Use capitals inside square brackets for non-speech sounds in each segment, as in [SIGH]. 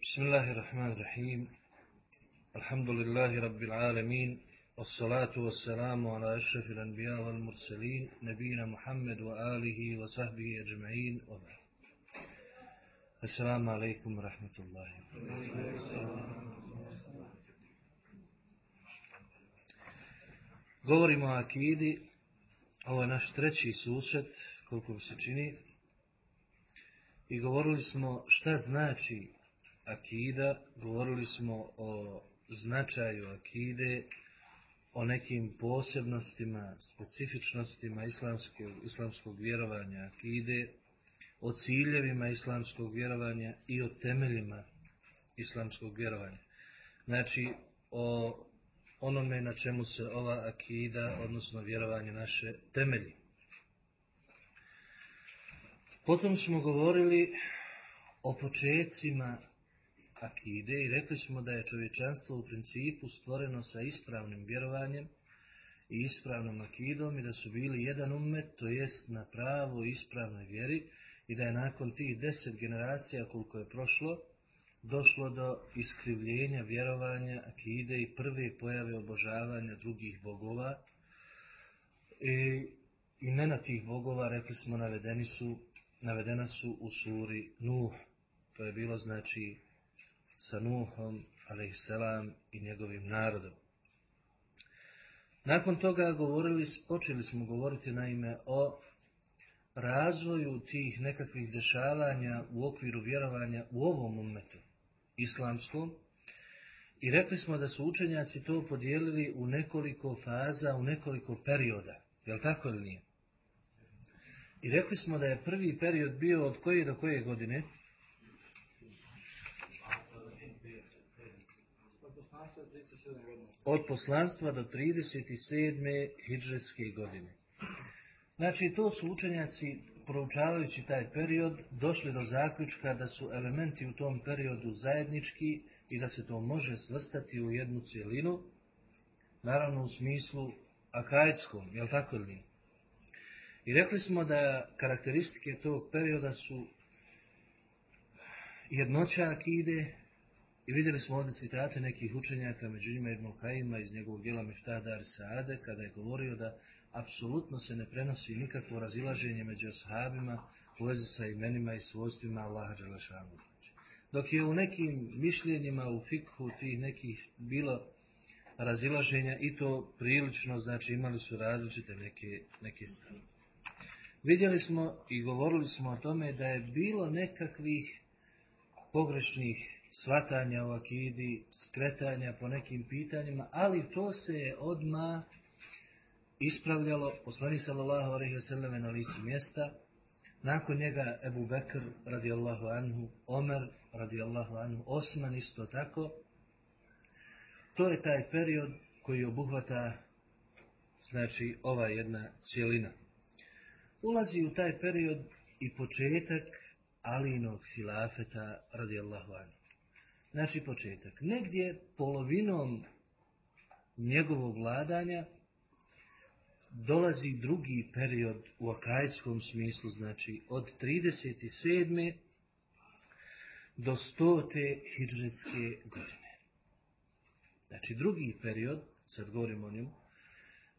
بسم الله الرحمن الرحيم الحمد لله رب العالمين والصلاة والسلام على أشرف الأنبياء والمرسلين نبينا محمد وآله وصحبه أجمعين وبعد السلام عليكم ورحمة الله Govorimo o akidi, ovo je naš treći susret, koliko mi se čini, i govorili smo šta znači akida, govorili smo o značaju akide, o nekim posebnostima, specifičnostima islamskog, islamskog vjerovanja akide, o ciljevima islamskog vjerovanja i o temeljima islamskog vjerovanja. Znači, o onome na čemu se ova akida, odnosno vjerovanje naše temelji. Potom smo govorili o počecima akide i rekli smo da je čovječanstvo u principu stvoreno sa ispravnim vjerovanjem i ispravnom akidom i da su bili jedan umet, to jest na pravo ispravnoj vjeri i da je nakon tih deset generacija koliko je prošlo, došlo do iskrivljenja vjerovanja akide i prve pojave obožavanja drugih bogova. I imena tih bogova, rekli smo, navedeni su, navedena su u suri Nuh. To je bilo znači sa Nuhom, alaihisselam, i njegovim narodom. Nakon toga govorili, počeli smo govoriti naime o razvoju tih nekakvih dešavanja u okviru vjerovanja u ovom umetu, islamskom, i rekli smo da su učenjaci to podijelili u nekoliko faza, u nekoliko perioda. Jel tako ili nije? I rekli smo da je prvi period bio od koje do koje godine? Od poslanstva do 37. hidžetske godine. Znači, to su učenjaci, proučavajući taj period, došli do zaključka da su elementi u tom periodu zajednički i da se to može svrstati u jednu cijelinu, naravno u smislu akajskom, jel tako nije? I rekli smo da karakteristike tog perioda su jednoća akide, i vidjeli smo ovdje citate nekih učenjaka, među njima Ibn Kajima iz njegovog dijela Miftadar Saade, kada je govorio da apsolutno se ne prenosi nikakvo razilaženje među ashabima u vezi sa imenima i svojstvima Allaha Đelešanu. Dok je u nekim mišljenjima u fikhu tih nekih bilo razilaženja i to prilično, znači imali su različite neke, neke stavove. Vidjeli smo i govorili smo o tome da je bilo nekakvih pogrešnih svatanja o akidi, skretanja po nekim pitanjima, ali to se je odma ispravljalo, poslani sallallahu alaihi wasallam na licu mjesta, nakon njega Ebu Bekr radijallahu anhu, Omer radijallahu anhu, Osman isto tako. To je taj period koji obuhvata znači ova jedna cijelina. Ulazi u taj period i početak Alinog hilafeta radijallahu anhu. Znači početak. Negdje polovinom njegovog vladanja dolazi drugi period u akajskom smislu, znači od 37. do 100. hidžetske godine. Znači drugi period, sad govorimo o njemu,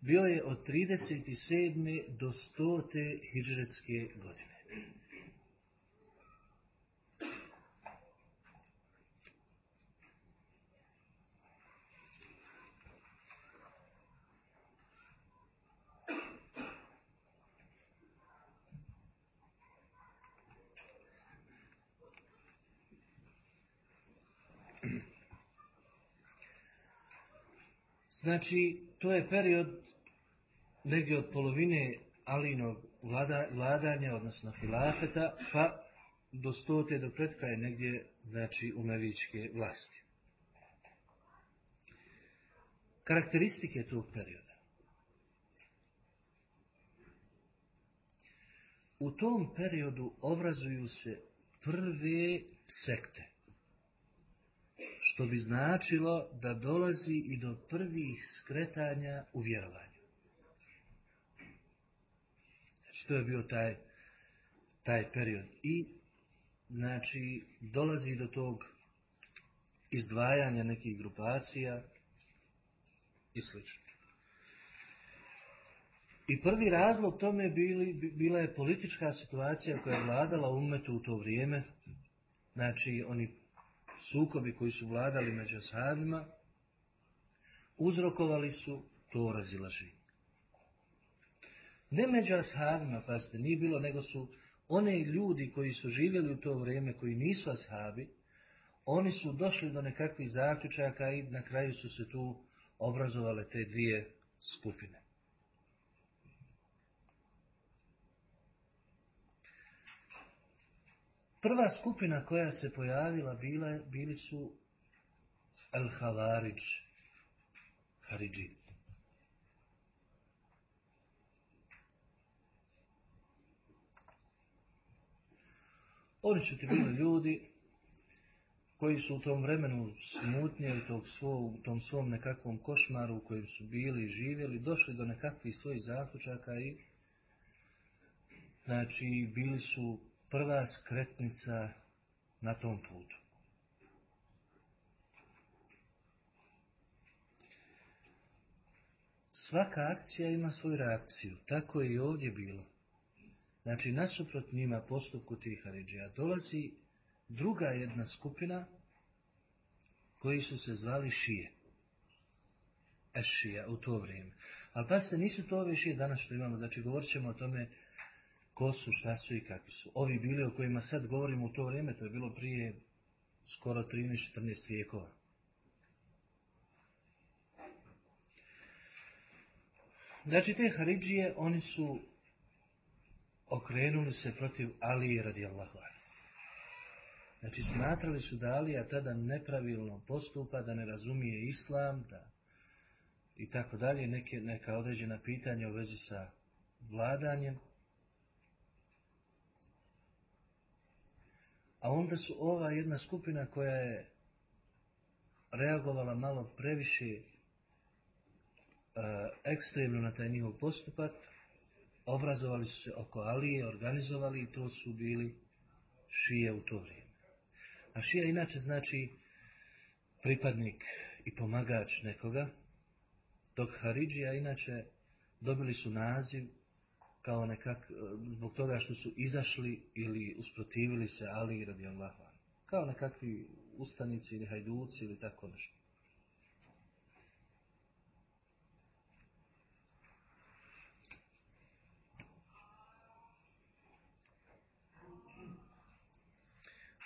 bio je od 37. do 100. hidžetske godine. Znači, to je period negdje od polovine Alinog vlada, vladanja, odnosno hilafeta, pa do stote do pretkaje negdje, znači, umevičke vlasti. Karakteristike tog perioda. U tom periodu obrazuju se prve sekte što bi značilo da dolazi i do prvih skretanja u vjerovanju. Znači, to je bio taj, taj period. I, znači, dolazi do tog izdvajanja nekih grupacija i sl. I prvi razlog tome bili, bila je politička situacija koja je vladala umetu u to vrijeme. Znači, oni sukobi koji su vladali među ashabima, uzrokovali su to razilaženje. Ne među ashabima, pazite, nije bilo, nego su one ljudi koji su živjeli u to vrijeme, koji nisu ashabi, oni su došli do nekakvih zaključaka i na kraju su se tu obrazovale te dvije skupine. Prva skupina koja se pojavila bila, bili su Al-Havariđ, Haridži. Oni su ti bili ljudi koji su u tom vremenu smutnje u svog, tom svom nekakvom košmaru u kojem su bili i živjeli, došli do nekakvih svojih zaključaka i znači bili su prva skretnica na tom putu. Svaka akcija ima svoju reakciju, tako je i ovdje bilo. Znači, nasuprot njima postupku tih Haridžija dolazi druga jedna skupina koji su se zvali šije. Ešija u to vrijeme. Ali pasite, nisu to ove šije danas što imamo. Znači, govorit ćemo o tome ko su, šta su i kakvi su. Ovi bili o kojima sad govorimo u to vrijeme, to je bilo prije skoro 13-14 vijekova. Znači, te Haridžije, oni su okrenuli se protiv Alije radijallahu anhu. Znači smatrali su da Alija tada nepravilno postupa, da ne razumije islam, da i tako dalje, neke, neka određena pitanja u vezi sa vladanjem. A onda su ova jedna skupina koja je reagovala malo previše uh, ekstremno na taj njihov postupak, obrazovali su se oko Alije, organizovali i to su bili šije u to vrijeme. A šija inače znači pripadnik i pomagač nekoga, dok Haridžija inače dobili su naziv kao nekak, zbog toga što su izašli ili usprotivili se Ali radi Allahu. Kao nekakvi ustanici ili hajduci ili tako nešto.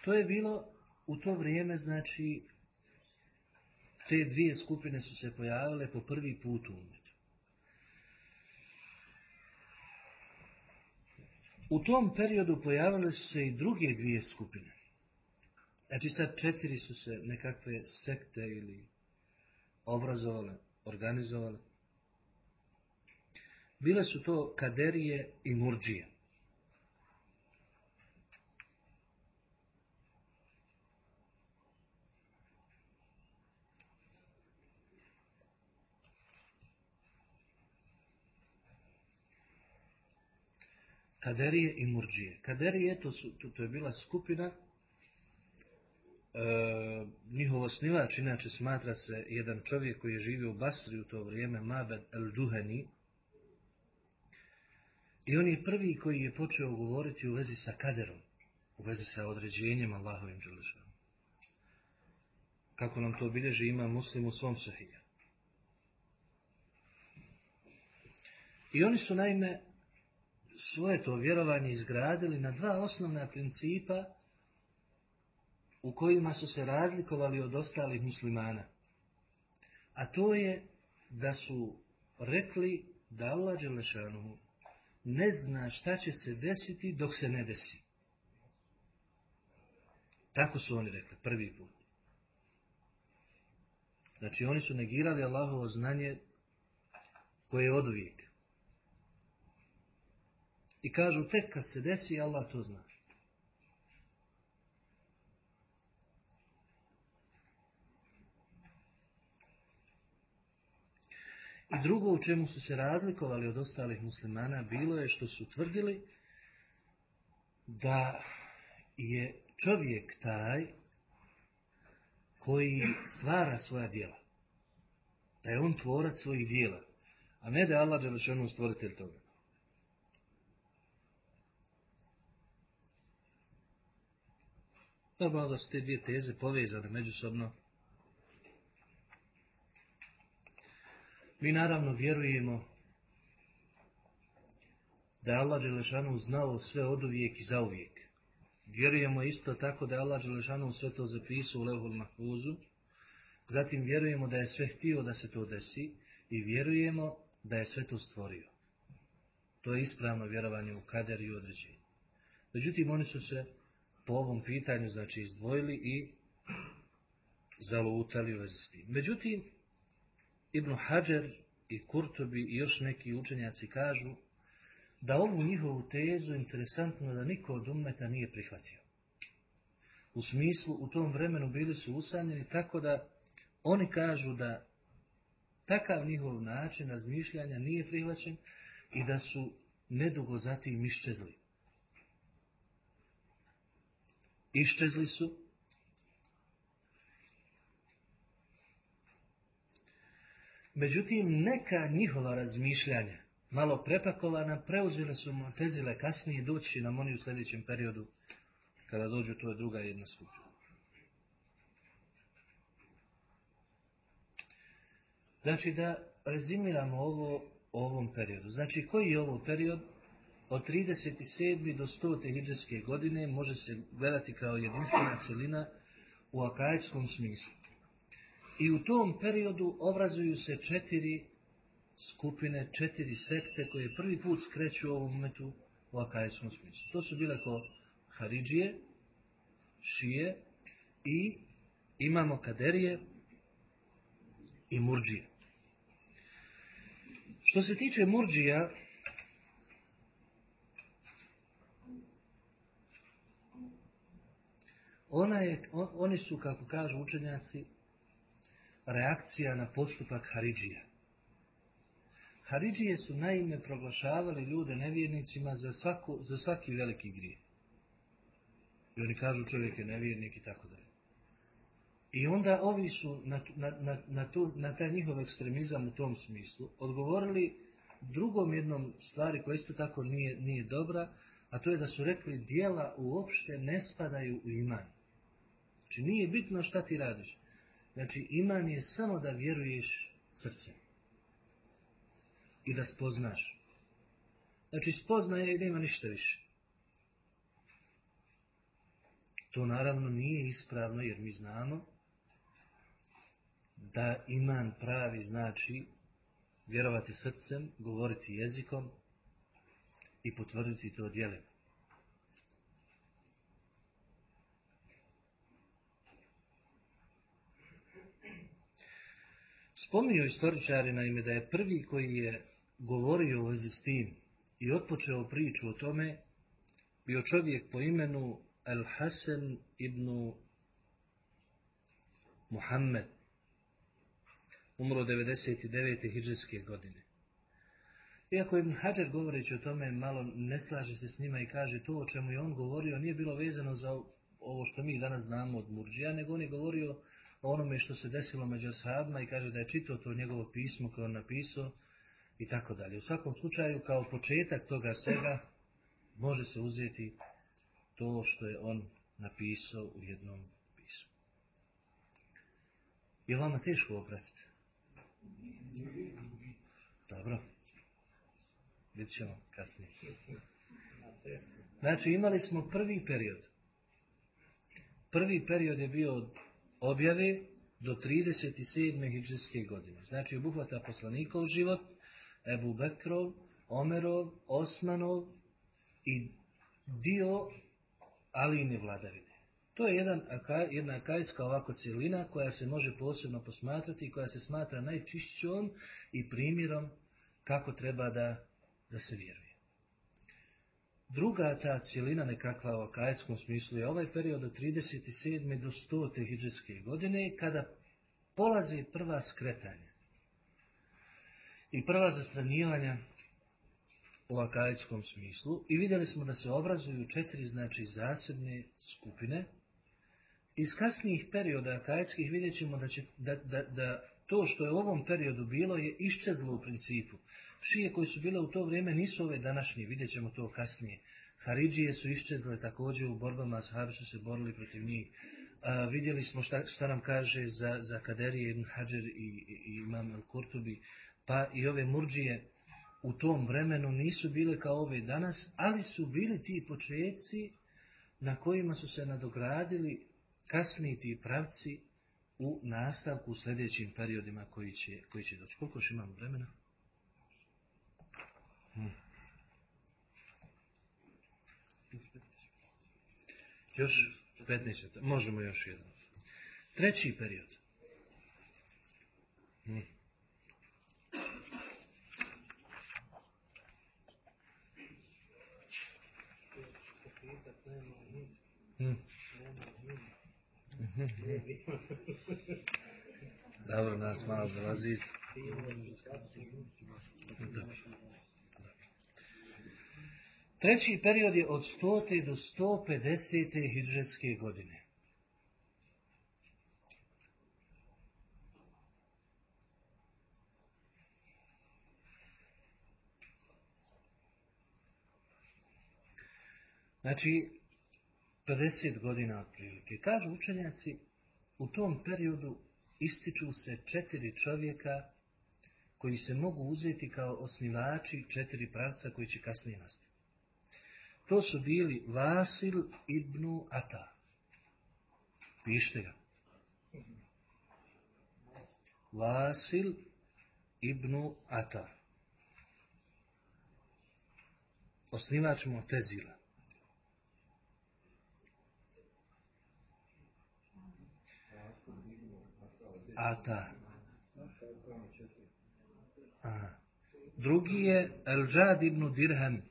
To je bilo u to vrijeme, znači, te dvije skupine su se pojavile po prvi put u. U tom periodu pojavile su se i druge dvije skupine. Znači sad četiri su se nekakve sekte ili obrazovale, organizovale. Bile su to kaderije i murđije. Kaderije i Murđije. Kaderije, to, su, to, to je bila skupina, e, njihov osnivač, inače smatra se jedan čovjek koji je živio u Basri u to vrijeme, Mabed el-Džuheni, i on je prvi koji je počeo govoriti u vezi sa kaderom, u vezi sa određenjem Allahovim dželešanom. Kako nam to bilježi ima muslim u svom sahiju. I oni su naime svoje to vjerovanje izgradili na dva osnovna principa u kojima su se razlikovali od ostalih muslimana. A to je da su rekli da Allah Đelešanu ne zna šta će se desiti dok se ne desi. Tako su oni rekli, prvi put. Znači oni su negirali Allahovo znanje koje je od uvijek. I kažu tek kad se desi, Allah to zna. I drugo u čemu su se razlikovali od ostalih muslimana bilo je što su tvrdili da je čovjek taj koji stvara svoja djela. Da je on tvorac svojih djela, a ne da je Allah Đelešanu stvoritelj toga. Dobro da su te dvije teze povezane međusobno. Mi naravno vjerujemo da je Allah Đelešanu znao sve od uvijek i zauvijek. Vjerujemo isto tako da je Allah Đelešanu sve to zapisao u Levhul Mahfuzu. Zatim vjerujemo da je sve htio da se to desi i vjerujemo da je sve to stvorio. To je ispravno vjerovanje u kader i određenje. Međutim, oni su se po ovom pitanju znači izdvojili i zalutali u vezi s tim. Međutim, Ibn Hajar i Kurtobi i još neki učenjaci kažu da ovu njihovu tezu interesantno da niko od ummeta nije prihvatio. U smislu, u tom vremenu bili su usamljeni tako da oni kažu da takav njihov način razmišljanja nije prihvaćen i da su nedugo zatim iščezli. Iščezli su Međutim, neka njihova razmišljanja malo prepakovana, preuzele su Motezile kasnije doći nam oni u sljedećem periodu, kada dođu, to je druga jedna skupina. Znači da rezimiramo ovo o ovom periodu. Znači koji je ovo period? Od 37. do 100. hijđarske godine može se gledati kao jedinstvena celina u akajskom smislu. I u tom periodu obrazuju se četiri skupine, četiri sekte koje prvi put skreću ovom metu u akajskom smislu. To su bile ko Haridžije, Šije i imamo Kaderije i Murđije. Što se tiče Murđija, ona je, oni su, kako kažu učenjaci, reakcija na postupak Haridžija. Haridžije su naime proglašavali ljude nevjernicima za, svaku, za svaki veliki grije. I oni kažu čovjek je nevjernik i tako dalje. I onda ovi su na, na, na, na, tu, na taj njihov ekstremizam u tom smislu odgovorili drugom jednom stvari koja isto tako nije, nije dobra, a to je da su rekli dijela uopšte ne spadaju u iman. Znači nije bitno šta ti radiš. Znači iman je samo da vjeruješ srcem. I da spoznaš. Znači spoznaje i nema ništa više. To naravno nije ispravno jer mi znamo da iman pravi znači vjerovati srcem, govoriti jezikom i potvrditi to djelima. Spominju istoričari naime da je prvi koji je govorio o vezi s tim i otpočeo priču o tome bio čovjek po imenu Al-Hasan ibn Muhammed umro 99. hijđarske godine. Iako Ibn Hajar govoreći o tome malo ne slaže se s njima i kaže to o čemu je on govorio nije bilo vezano za ovo što mi danas znamo od Murđija, nego on je govorio o onome što se desilo među sahabima i kaže da je čitao to njegovo pismo koje on napisao i tako dalje. U svakom slučaju kao početak toga svega može se uzeti to što je on napisao u jednom pismu. Je vama teško opratiti? Dobro. Vidjet ćemo kasnije. Znači imali smo prvi period. Prvi period je bio od objave do 37. hijđarske godine. Znači obuhvata poslanikov život, Ebu Bekrov, Omerov, Osmanov i dio Aline vladavine. To je jedan, jedna akajska ovako cijelina koja se može posebno posmatrati i koja se smatra najčišćom i primjerom kako treba da, da se vjeruje. Druga ta cijelina nekakva u akajskom smislu je ovaj period od 37. do 100. hijđarske godine kada polaze prva skretanja i prva zastranjivanja u akajskom smislu i vidjeli smo da se obrazuju četiri znači zasebne skupine iz kasnijih perioda akajskih vidjet ćemo da, će, da, da, da to što je u ovom periodu bilo je iščezlo u principu. Šije koji su bile u to vrijeme nisu ove današnje, vidjet ćemo to kasnije. Haridžije su iščezle također u borbama, sahabi su se borili protiv njih. A, vidjeli smo šta, šta nam kaže za, za Kaderije ibn Hajar i, i, i imam al-Kurtubi, pa i ove murđije u tom vremenu nisu bile kao ove danas, ali su bili ti početci na kojima su se nadogradili kasniji ti pravci u nastavku u sljedećim periodima koji će, koji će doći. Koliko još imamo vremena? Hmm. Još 15. Možemo još jedan. Treći period. Hmm. Hmm. [LAUGHS] Dobro, nas malo dolazi. Treći period je od 100. do 150. hidžetske godine. Znači, 50 godina otprilike. Kažu učenjaci, u tom periodu ističu se četiri čovjeka koji se mogu uzeti kao osnivači četiri pravca koji će kasnije nastati. To su bili Vasil ibn Ata. Pišite ga. Vasil ibn Ata. Osnivač Motezila. Ata. A. Drugi je El-Džad ibn Dirham.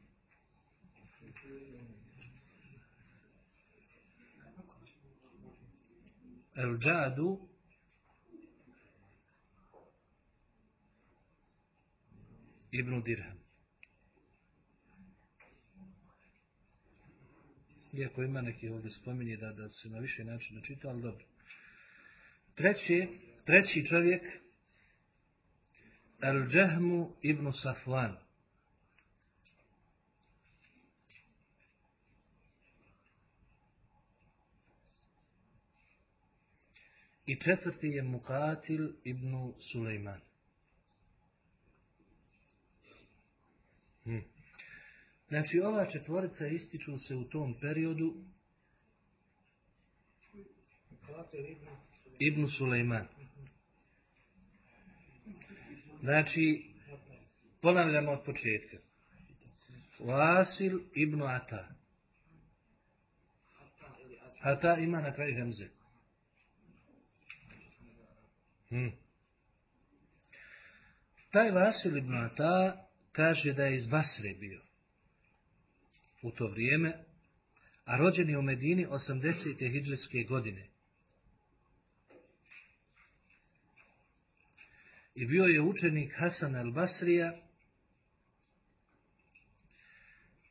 El-Džadu ibn Dirham. Iako ima neki ovdje spominje da, da se na više načina čita, ali dobro. Treći, treći čovjek, El-Džahmu ibn Safwan. I četvrti je Mukatil ibn Sulejman. Hm. Znači, ova četvorica ističu se u tom periodu Ibn Sulejman. Znači, ponavljamo od početka. Vasil ibn Ata. Ata ima na kraju Hemze. Hmm. Taj Vasil ibn Ata kaže da je iz Basre bio u to vrijeme, a rođen je u Medini 80. hijđarske godine. I bio je učenik Hasan al-Basrija,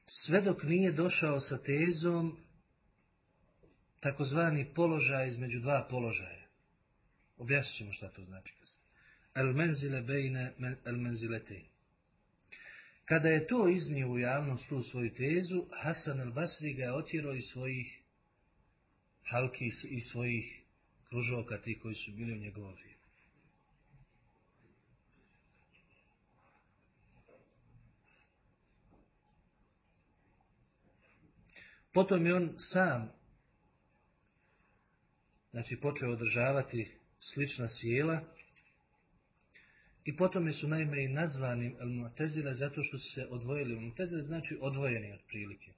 sve dok nije došao sa tezom takozvani položaj između dva položaja. Objasnit ćemo šta to znači. El-menzile bejne el-menzilete. Kada je to iznio u javnost tu svoju tezu, Hasan al-Basri ga je otjerao iz svojih halki i svojih kružoka, ti koji su bili u njegovom Potom je on sam znači počeo održavati slična sjela i potom su naime i nazvani Al-Mu'tezile zato što su se odvojili. Mu'tezile znači odvojeni od prilike.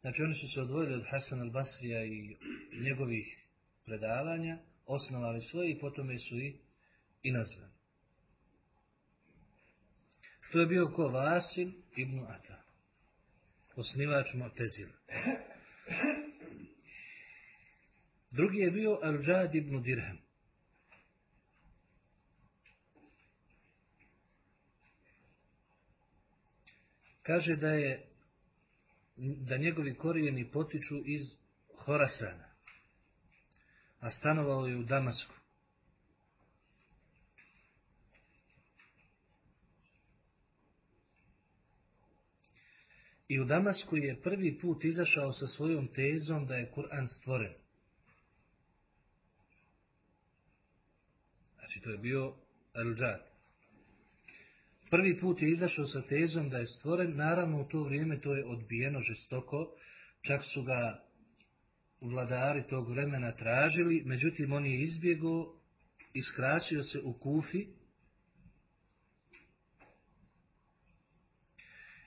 Znači oni su se odvojili od Hasan al-Basrija i njegovih predavanja, osnovali svoje i potom su i, i nazvani. To je bio ko Vasil ibn Ata osnivač Mu'tezila. Drugi je bio Al-Džad ibn Dirham. Kaže da je da njegovi korijeni potiču iz Horasana. a stanovao je u Damasku. I u Damasku je prvi put izašao sa svojom tezom da je Kur'an stvoren. Znači to je bio Al-Džad. Prvi put je izašao sa tezom da je stvoren, naravno u to vrijeme to je odbijeno žestoko, čak su ga vladari tog vremena tražili, međutim on je izbjegao, iskrasio se u Kufi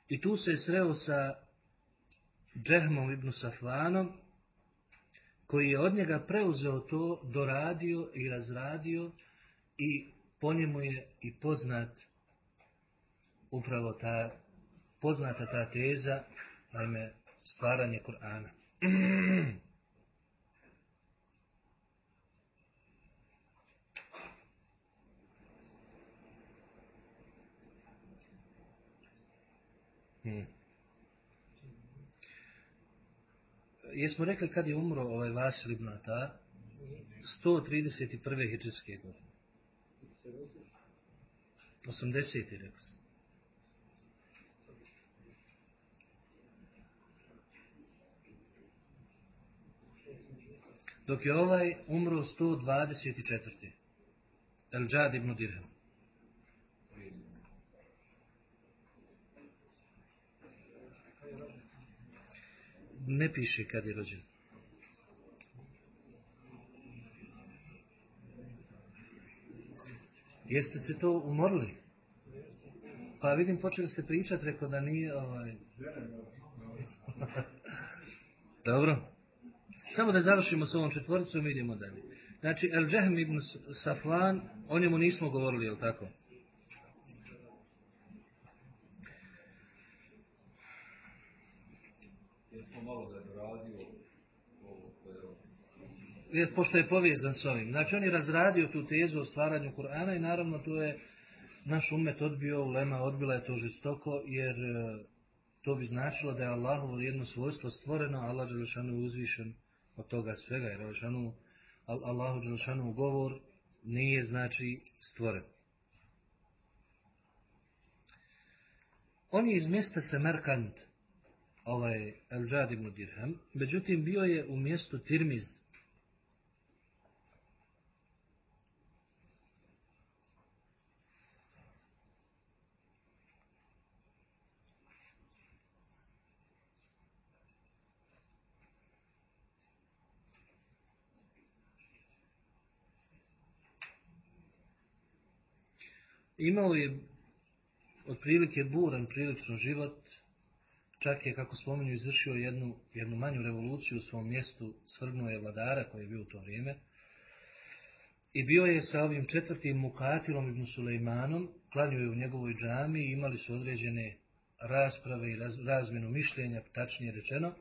i tu se je sreo sa Džehmom ibn Safvanom, koji je od njega preuzeo to, doradio i razradio i po njemu je i poznat upravo ta poznata ta teza, naime stvaranje Kur'ana. [CLEARS THROAT] Hmm. Jesmo rekli kad je umro ovaj Vasil ibn Atar? 131. hijđarske godine. 80. rekao sam. Dok je ovaj umro 124. El Džad ibn Dirham. Ne piše kad je rođen. Jeste se to umorili? Pa vidim, počeli ste pričati, rekao da nije ovaj... [LAUGHS] Dobro. Samo da završimo s ovom četvoricom i idemo dalje. Znači, El Džehm ibn Safvan, o njemu nismo govorili, je li tako? Jer pošto je povezan s ovim. Znači on je razradio tu tezu o stvaranju Kur'ana i naravno to je naš umet odbio, ulema odbila je to žestoko jer to bi značilo da je Allahovo jedno svojstvo stvoreno, Allah Đelešanu je uzvišen od toga svega, jer Đelešanu, Allahu Đelešanu govor nije znači stvoren. On je iz mjesta Semerkant, ovaj El-Džad ibn Dirham, međutim bio je u mjestu Tirmiz, Imao je otprilike buran prilično život, čak je, kako spominju, izvršio jednu, jednu manju revoluciju u svom mjestu, svrgnuo je vladara koji je bio u to vrijeme. I bio je sa ovim četvrtim Mukatilom ibn Sulejmanom, klanio je u njegovoj džami imali su određene rasprave i raz, razmjenu mišljenja, tačnije rečeno,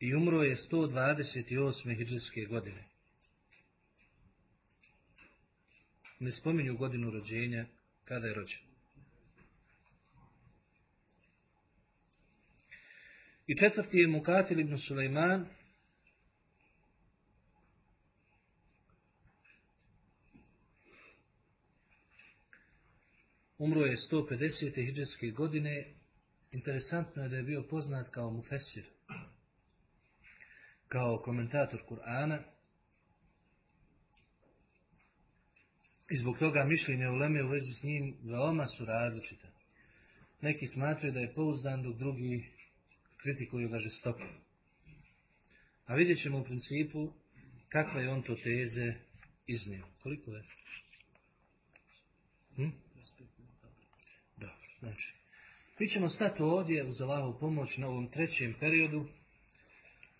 i umro je 128. hijđarske godine. ne spominju godinu rođenja kada je rođen. I četvrti je Mukatil ibn Sulejman, umro je 150. hijđarske godine. Interesantno je da je bio poznat kao mufesir, kao komentator Kur'ana, I zbog toga mišljenja uleme u vezi s njim veoma su različite. Neki smatraju da je pouzdan, dok drugi kritikuju ga žestoko. A vidjet ćemo u principu kakva je on to teze iznio. Koliko je? Hm? Dobro, znači. Mi ćemo stati ovdje uz Allahovu pomoć na ovom trećem periodu,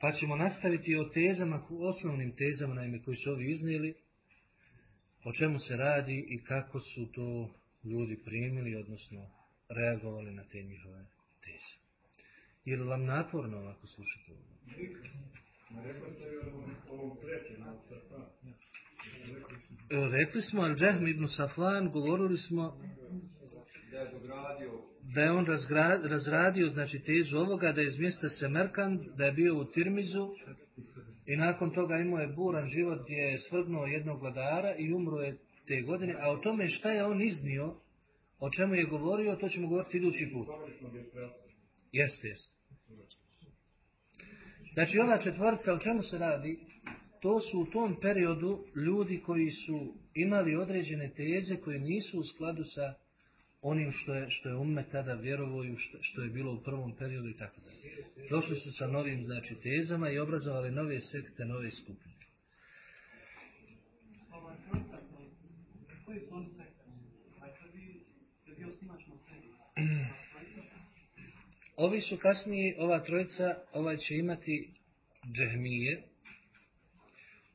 pa ćemo nastaviti o tezama, osnovnim tezama, naime, koji su ovi iznijeli, o čemu se radi i kako su to ljudi primili, odnosno reagovali na te njihove teze. Je li vam naporno ovako slušati ovo? Rekli smo Al-Džahm ibn Saflan, govorili smo da je on razradio znači tezu ovoga, da je iz mjesta Semerkand, da je bio u Tirmizu i nakon toga imao je buran život gdje je svrgnuo jednog vladara i umro je te godine, a o tome šta je on iznio, o čemu je govorio, to ćemo govoriti idući put. Jeste, jeste. Znači ova četvorca, o čemu se radi? To su u tom periodu ljudi koji su imali određene teze koje nisu u skladu sa onim što je, što je umme tada vjerovoju, što, što je bilo u prvom periodu i tako dalje. Došli su sa novim znači, tezama i obrazovali nove sekte, nove skupine. Ovi su kasnije, ova trojica, ovaj će imati džehmije,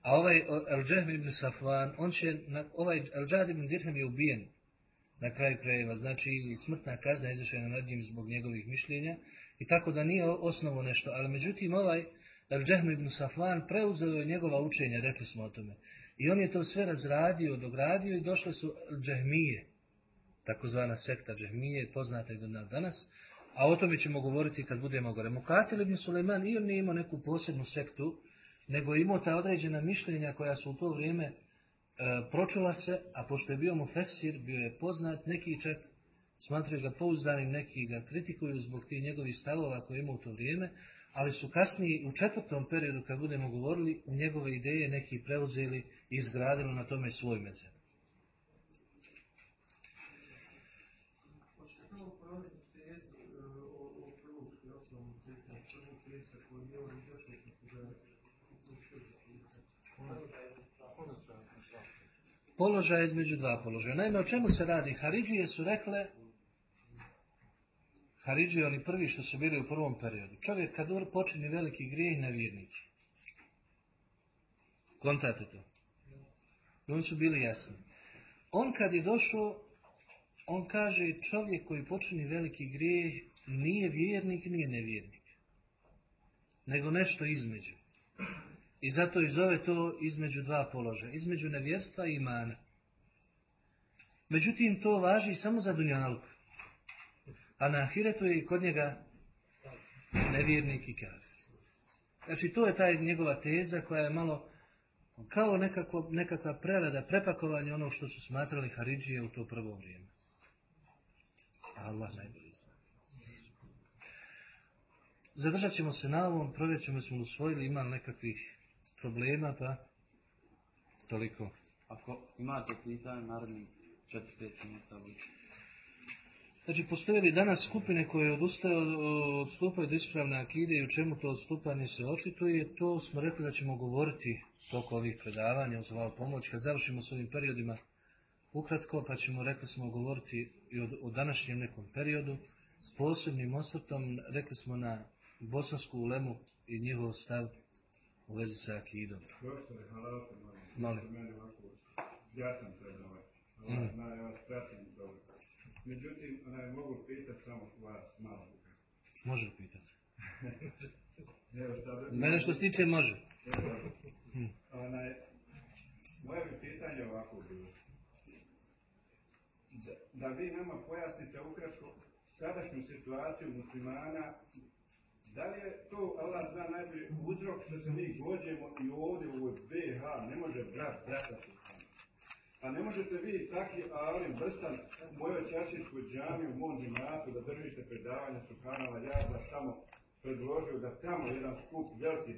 a ovaj Al-Džehm ibn Safvan, on će, ovaj Al-Džad ibn Dirham je ubijen na kraju krajeva, znači smrtna kazna je izvršena nad njim zbog njegovih mišljenja i tako da nije osnovo nešto, ali međutim ovaj Al-Džehm ibn Safvan preuzeo je njegova učenja, rekli smo o tome. I on je to sve razradio, dogradio i došle su Džehmije, takozvana sekta Džehmije, poznata i do danas, a o tome ćemo govoriti kad budemo gore. Mukatil ibn Suleiman i on nije imao neku posebnu sektu, nego je imao ta određena mišljenja koja su u to vrijeme e, pročula se, a pošto je bio mu fesir, bio je poznat, neki čak smatraju ga pouzdanim, neki ga kritikuju zbog tih njegovih stavova koje ima u to vrijeme, ali su kasnije u četvrtom periodu, kad budemo govorili, njegove ideje neki preuzeli i izgradili na tome svoj mezet. položaj između dva položaja. Naime, o čemu se radi? Haridžije su rekle, Haridžije oni prvi što su bili u prvom periodu. Čovjek kad počini veliki grijeh, nevjernik. Kontate to. Oni su bili jasni. On kad je došao, on kaže čovjek koji počini veliki grijeh nije vjernik, nije nevjernik. Nego nešto između. I zato i zove to između dva položaja, između nevjerstva i imana. Međutim, to važi samo za dunjalku. A na ahiretu je i kod njega nevjernik i kafir. Znači, to je taj njegova teza koja je malo kao nekako, nekakva prerada, prepakovanje ono što su smatrali Haridžije u to prvo vrijeme. Allah najbolji. Zadržat ćemo se na ovom, provjerit ćemo smo usvojili, ima nekakvih problema, pa toliko. Ako imate pitanje, naredni 4-5 minuta Znači, postoje li danas skupine koje odustaju, odstupaju od ispravne akide i u čemu to odstupanje se očituje, to smo rekli da ćemo govoriti toko ovih predavanja, uz pomoć, kad završimo s ovim periodima ukratko, pa ćemo, rekli smo, govoriti i o, o današnjem nekom periodu, s posebnim osvrtom, rekli smo na bosansku ulemu i njihov stav u vezi sa akidom. Profesore, hvala se, molim. Mene ovako, ja sam predavać. Mm. Na, ja vas pratim dobro. Međutim, onaj, mogu pitati samo vas malo. Može pitati. [LAUGHS] Evo sad... Mene što se tiče može. Evo, mm. onaj, moje bi pitanje ovako bilo. Da, da vi nama pojasnite ukratko sadašnju situaciju muslimana Da li je to, Allah zna najbolje, uzrok što se mi gođemo i ovdje u ovoj BH, ne može brat brata A ne možete vi takvi alim vrstan u mojoj čašičkoj džami u mom džimatu da držite predavanje Subhanala, ja baš tamo predložio da tamo jedan skup veliki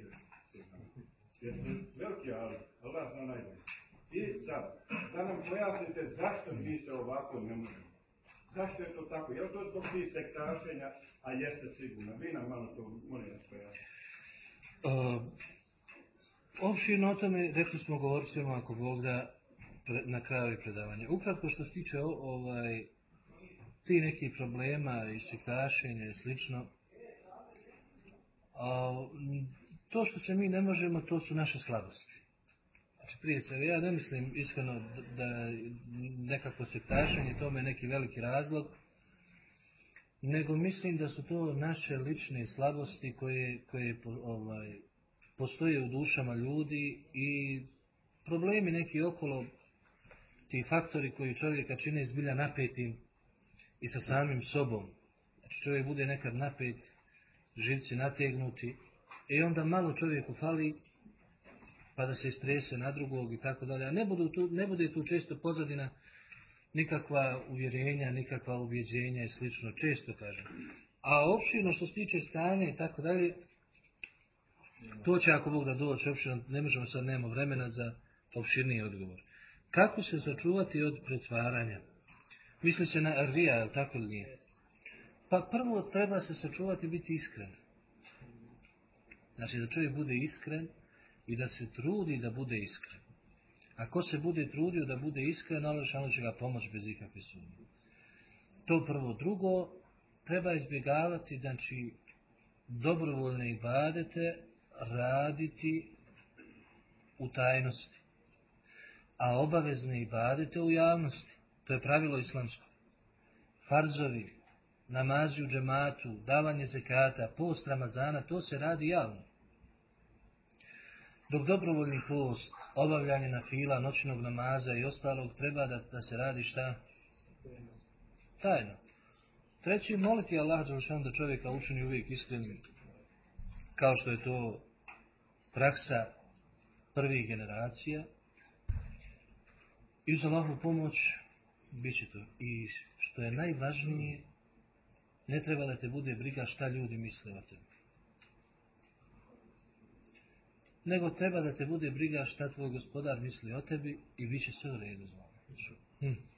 Jer veliki alim, Allah zna najbolje. I sad, da nam pojasnite zašto mi se ovako ne možemo. Zašto je to tako? Je li to zbog tih sektašenja, a jeste sigurno? Vi nam malo to, molim vas pojasniti. Uh, opširno o tome, rekli smo, govorit ćemo ako Bog da pre, na kraju predavanja. Ukratko što se tiče ovaj, ti neki problema i sektašenja i slično, a, to što se mi ne možemo, to su naše slabosti. Prije svega, ja ne mislim iskreno da nekako sektašenje tome neki veliki razlog, nego mislim da su to naše lične slabosti koje, koje ovaj, postoje u dušama ljudi i problemi neki okolo ti faktori koji čovjeka čine izbilja napetim i sa samim sobom. Znači čovjek bude nekad napet, živci nategnuti i onda malo čovjeku fali pa da se istrese na drugog i tako dalje. A ne, budu tu, ne bude tu često pozadina nikakva uvjerenja, nikakva ubjeđenja i slično, često kažem. A opširno što se tiče stanja i tako dalje, to će ako Bog da doći opširno, ne možemo sad, nemamo vremena za opširniji odgovor. Kako se sačuvati od pretvaranja? Misli se na rija, je tako ili nije? Pa prvo treba se sačuvati biti iskren. Znači da čovjek bude iskren i da se trudi da bude iskren. Ako se bude trudio da bude iskren, Allah će ga pomoći bez ikakve sumnje. To prvo. Drugo, treba izbjegavati, znači, dobrovoljne ibadete raditi u tajnosti. A obavezne ibadete u javnosti. To je pravilo islamsko. Farzovi, namazi u džematu, davanje zekata, post Ramazana, to se radi javno. Dok dobrovoljni post, obavljanje na fila, noćnog namaza i ostalog treba da, da se radi šta? Tajno. Treći, moliti Allah da čovjeka učini uvijek iskrenim, kao što je to praksa prvih generacija. I uz Allahu pomoć bit će to. I što je najvažnije, ne treba da te bude briga šta ljudi misle o tebi. Nego treba da te bude briga šta tvoj gospodar misli o tebi i će sve u redu. Hm.